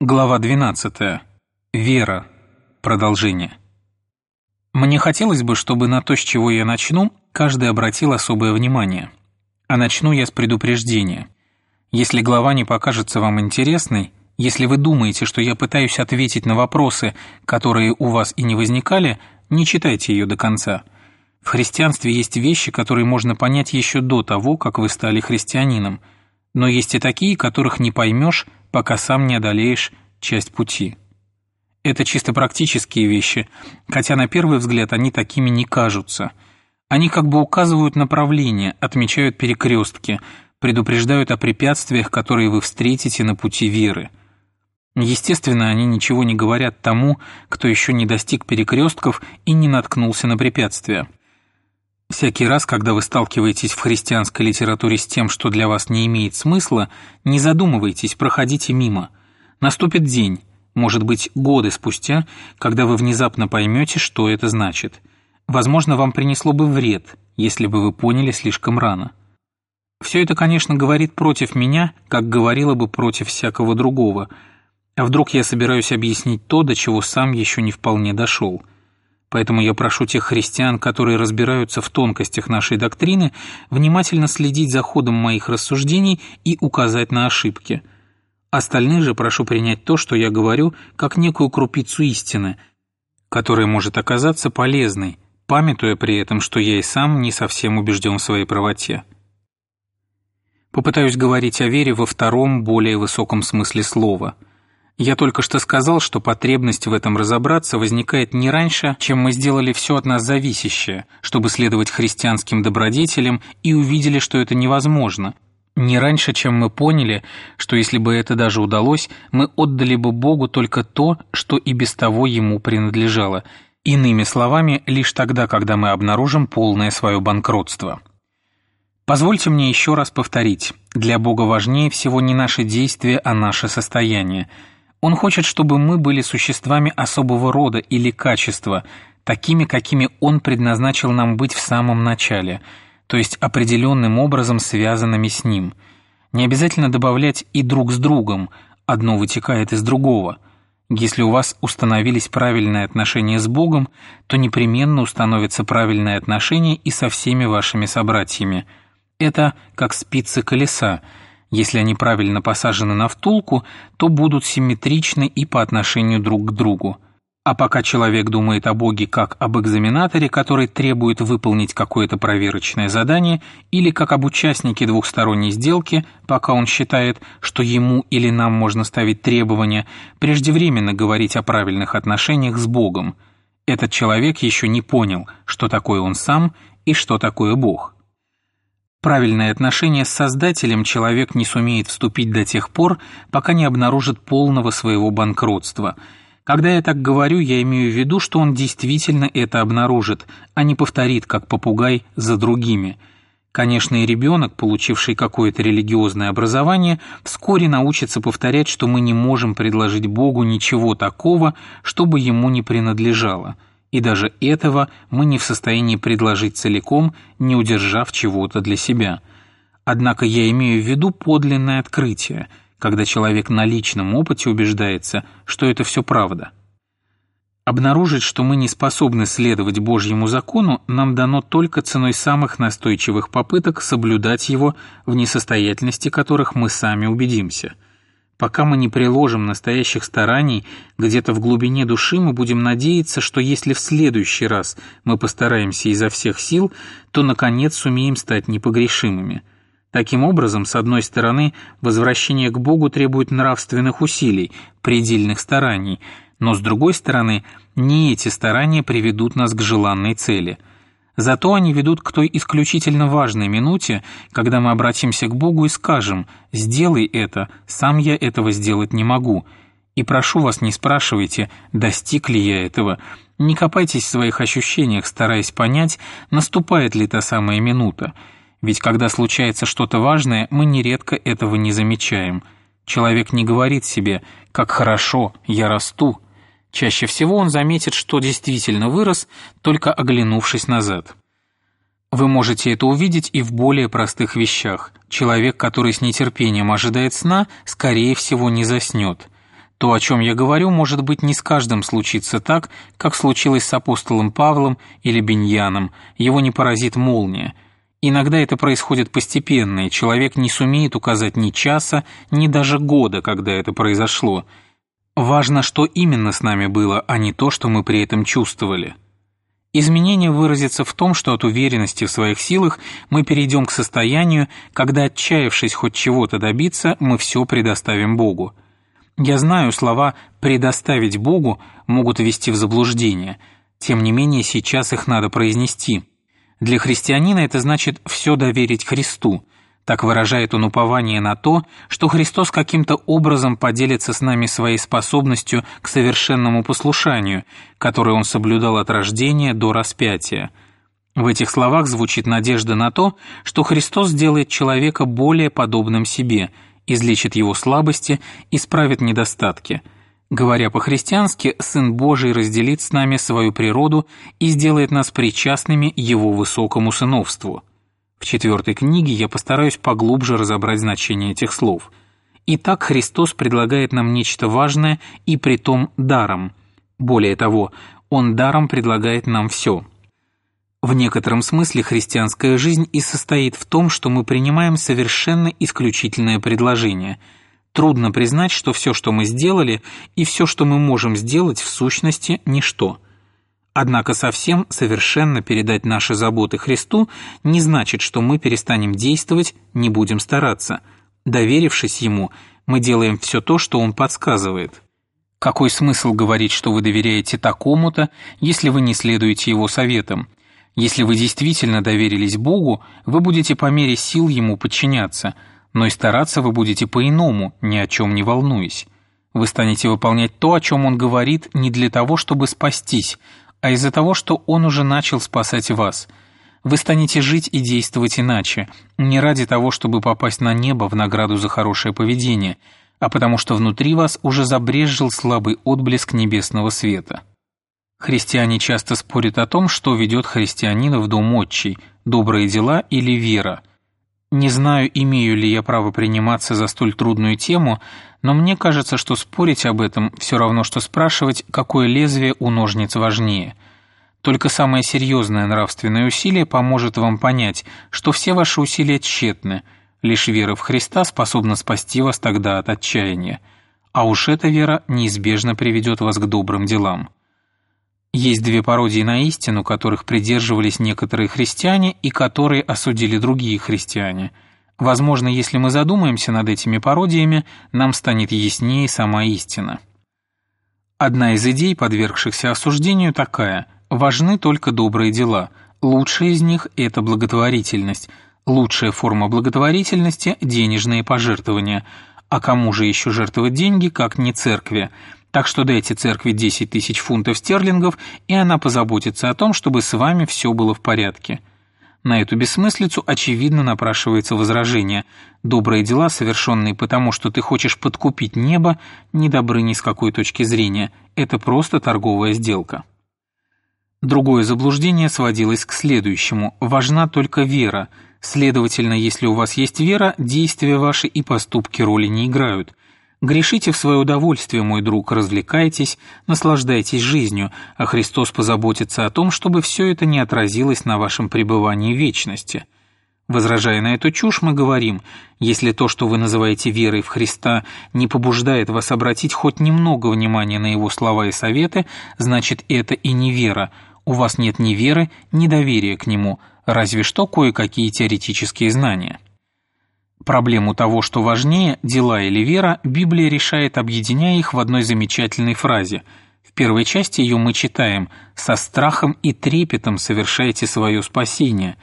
Глава 12. Вера. Продолжение. Мне хотелось бы, чтобы на то, с чего я начну, каждый обратил особое внимание. А начну я с предупреждения. Если глава не покажется вам интересной, если вы думаете, что я пытаюсь ответить на вопросы, которые у вас и не возникали, не читайте ее до конца. В христианстве есть вещи, которые можно понять еще до того, как вы стали христианином, но есть и такие, которых не поймешь, пока сам не одолеешь часть пути. Это чисто практические вещи, хотя на первый взгляд они такими не кажутся. Они как бы указывают направление, отмечают перекрестки, предупреждают о препятствиях, которые вы встретите на пути веры. Естественно, они ничего не говорят тому, кто еще не достиг перекрестков и не наткнулся на препятствия. Всякий раз, когда вы сталкиваетесь в христианской литературе с тем, что для вас не имеет смысла, не задумывайтесь, проходите мимо. Наступит день, может быть, годы спустя, когда вы внезапно поймете, что это значит. Возможно, вам принесло бы вред, если бы вы поняли слишком рано. Все это, конечно, говорит против меня, как говорило бы против всякого другого. А вдруг я собираюсь объяснить то, до чего сам еще не вполне дошел – Поэтому я прошу тех христиан, которые разбираются в тонкостях нашей доктрины, внимательно следить за ходом моих рассуждений и указать на ошибки. Остальных же прошу принять то, что я говорю, как некую крупицу истины, которая может оказаться полезной, памятуя при этом, что я и сам не совсем убежден в своей правоте. Попытаюсь говорить о вере во втором, более высоком смысле слова – я только что сказал, что потребность в этом разобраться возникает не раньше, чем мы сделали все от нас зависящее, чтобы следовать христианским добродетелям и увидели, что это невозможно. Не раньше, чем мы поняли, что если бы это даже удалось, мы отдали бы Богу только то, что и без того Ему принадлежало. Иными словами, лишь тогда, когда мы обнаружим полное свое банкротство. Позвольте мне еще раз повторить. Для Бога важнее всего не наши действия, а наше состояние – он хочет, чтобы мы были существами особого рода или качества, такими, какими Он предназначил нам быть в самом начале, то есть определенным образом связанными с Ним. Не обязательно добавлять и друг с другом, одно вытекает из другого. Если у вас установились правильные отношения с Богом, то непременно установятся правильные отношения и со всеми вашими собратьями. Это как спицы колеса – если они правильно посажены на втулку, то будут симметричны и по отношению друг к другу. А пока человек думает о Боге как об экзаменаторе, который требует выполнить какое-то проверочное задание, или как об участнике двухсторонней сделки, пока он считает, что ему или нам можно ставить требования, преждевременно говорить о правильных отношениях с Богом. Этот человек еще не понял, что такое он сам и что такое Бог правильное отношение с Создателем человек не сумеет вступить до тех пор, пока не обнаружит полного своего банкротства. Когда я так говорю, я имею в виду, что он действительно это обнаружит, а не повторит, как попугай, за другими. Конечно, и ребенок, получивший какое-то религиозное образование, вскоре научится повторять, что мы не можем предложить Богу ничего такого, чтобы ему не принадлежало – и даже этого мы не в состоянии предложить целиком, не удержав чего-то для себя. Однако я имею в виду подлинное открытие, когда человек на личном опыте убеждается, что это все правда. Обнаружить, что мы не способны следовать Божьему закону, нам дано только ценой самых настойчивых попыток соблюдать его, в несостоятельности которых мы сами убедимся – Пока мы не приложим настоящих стараний, где-то в глубине души мы будем надеяться, что если в следующий раз мы постараемся изо всех сил, то, наконец, сумеем стать непогрешимыми. Таким образом, с одной стороны, возвращение к Богу требует нравственных усилий, предельных стараний, но с другой стороны, не эти старания приведут нас к желанной цели – Зато они ведут к той исключительно важной минуте, когда мы обратимся к Богу и скажем «Сделай это, сам я этого сделать не могу». И прошу вас, не спрашивайте, достиг ли я этого. Не копайтесь в своих ощущениях, стараясь понять, наступает ли та самая минута. Ведь когда случается что-то важное, мы нередко этого не замечаем. Человек не говорит себе «как хорошо, я расту», Чаще всего он заметит, что действительно вырос, только оглянувшись назад. Вы можете это увидеть и в более простых вещах. Человек, который с нетерпением ожидает сна, скорее всего не заснет. То, о чем я говорю, может быть, не с каждым случится так, как случилось с апостолом Павлом или Беньяном, его не поразит молния. Иногда это происходит постепенно, и человек не сумеет указать ни часа, ни даже года, когда это произошло. Важно, что именно с нами было, а не то, что мы при этом чувствовали. Изменение выразится в том, что от уверенности в своих силах мы перейдем к состоянию, когда, отчаявшись хоть чего-то добиться, мы все предоставим Богу. Я знаю, слова «предоставить Богу» могут ввести в заблуждение, тем не менее сейчас их надо произнести. Для христианина это значит «все доверить Христу», так выражает он упование на то, что Христос каким-то образом поделится с нами своей способностью к совершенному послушанию, которое он соблюдал от рождения до распятия. В этих словах звучит надежда на то, что Христос сделает человека более подобным себе – излечит его слабости, исправит недостатки. Говоря по-христиански, Сын Божий разделит с нами свою природу и сделает нас причастными Его высокому сыновству. В четвертой книге я постараюсь поглубже разобрать значение этих слов. Итак, Христос предлагает нам нечто важное и притом даром. Более того, Он даром предлагает нам все – в некотором смысле христианская жизнь и состоит в том, что мы принимаем совершенно исключительное предложение. Трудно признать, что все, что мы сделали, и все, что мы можем сделать, в сущности, ничто. Однако совсем совершенно передать наши заботы Христу не значит, что мы перестанем действовать, не будем стараться. Доверившись Ему, мы делаем все то, что Он подсказывает. Какой смысл говорить, что вы доверяете такому-то, если вы не следуете Его советам – если вы действительно доверились Богу, вы будете по мере сил Ему подчиняться, но и стараться вы будете по-иному, ни о чем не волнуясь. Вы станете выполнять то, о чем Он говорит, не для того, чтобы спастись, а из-за того, что Он уже начал спасать вас. Вы станете жить и действовать иначе, не ради того, чтобы попасть на небо в награду за хорошее поведение, а потому что внутри вас уже забрезжил слабый отблеск небесного света. Христиане часто спорят о том, что ведет христианина в дом отчий – добрые дела или вера. Не знаю, имею ли я право приниматься за столь трудную тему, но мне кажется, что спорить об этом все равно, что спрашивать, какое лезвие у ножниц важнее. Только самое серьезное нравственное усилие поможет вам понять, что все ваши усилия тщетны, лишь вера в Христа способна спасти вас тогда от отчаяния. А уж эта вера неизбежно приведет вас к добрым делам. Есть две пародии на истину, которых придерживались некоторые христиане и которые осудили другие христиане. Возможно, если мы задумаемся над этими пародиями, нам станет яснее сама истина. Одна из идей, подвергшихся осуждению, такая – важны только добрые дела. Лучшая из них – это благотворительность. Лучшая форма благотворительности – денежные пожертвования. А кому же еще жертвовать деньги, как не церкви – так что дайте церкви 10 тысяч фунтов стерлингов, и она позаботится о том, чтобы с вами все было в порядке. На эту бессмыслицу очевидно напрашивается возражение. Добрые дела, совершенные потому, что ты хочешь подкупить небо, не добры ни с какой точки зрения. Это просто торговая сделка. Другое заблуждение сводилось к следующему. Важна только вера. Следовательно, если у вас есть вера, действия ваши и поступки роли не играют – Грешите в свое удовольствие, мой друг, развлекайтесь, наслаждайтесь жизнью, а Христос позаботится о том, чтобы все это не отразилось на вашем пребывании в вечности. Возражая на эту чушь, мы говорим, если то, что вы называете верой в Христа, не побуждает вас обратить хоть немного внимания на Его слова и советы, значит это и не вера, у вас нет ни веры, ни доверия к Нему, разве что кое-какие теоретические знания. Проблему того, что важнее, дела или вера, Библия решает, объединяя их в одной замечательной фразе. В первой части ее мы читаем «со страхом и трепетом совершайте свое спасение».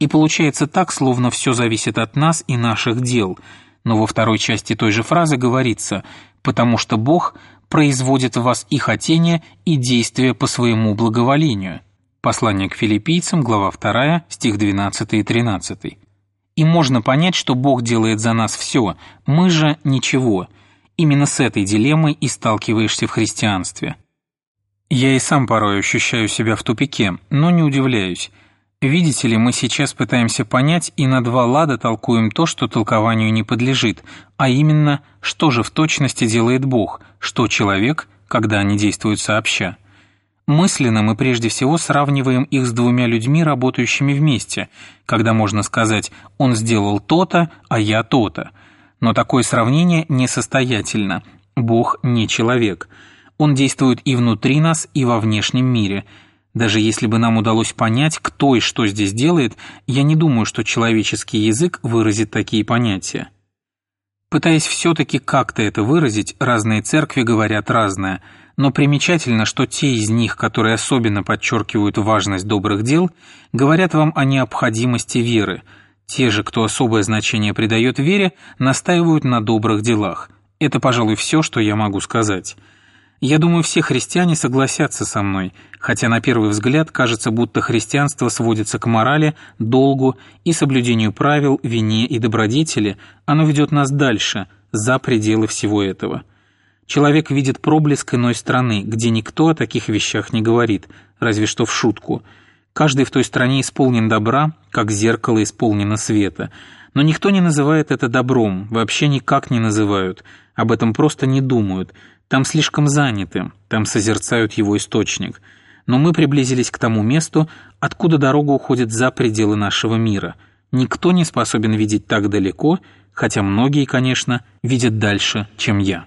И получается так, словно все зависит от нас и наших дел. Но во второй части той же фразы говорится «потому что Бог производит в вас и хотение, и действия по своему благоволению». Послание к филиппийцам, глава 2, стих 12 и 13 и можно понять, что Бог делает за нас все, мы же ничего. Именно с этой дилеммой и сталкиваешься в христианстве. Я и сам порой ощущаю себя в тупике, но не удивляюсь. Видите ли, мы сейчас пытаемся понять и на два лада толкуем то, что толкованию не подлежит, а именно, что же в точности делает Бог, что человек, когда они действуют сообща. Мысленно мы прежде всего сравниваем их с двумя людьми, работающими вместе, когда можно сказать «он сделал то-то, а я то-то». Но такое сравнение несостоятельно. Бог не человек. Он действует и внутри нас, и во внешнем мире. Даже если бы нам удалось понять, кто и что здесь делает, я не думаю, что человеческий язык выразит такие понятия. Пытаясь все-таки как-то это выразить, разные церкви говорят разное – но примечательно, что те из них, которые особенно подчеркивают важность добрых дел, говорят вам о необходимости веры. Те же, кто особое значение придает вере, настаивают на добрых делах. Это, пожалуй, все, что я могу сказать. Я думаю, все христиане согласятся со мной, хотя на первый взгляд кажется, будто христианство сводится к морали, долгу и соблюдению правил, вине и добродетели, оно ведет нас дальше, за пределы всего этого. Человек видит проблеск иной страны, где никто о таких вещах не говорит, разве что в шутку. Каждый в той стране исполнен добра, как зеркало исполнено света. Но никто не называет это добром, вообще никак не называют, об этом просто не думают. Там слишком заняты, там созерцают его источник. Но мы приблизились к тому месту, откуда дорога уходит за пределы нашего мира. Никто не способен видеть так далеко, хотя многие, конечно, видят дальше, чем я.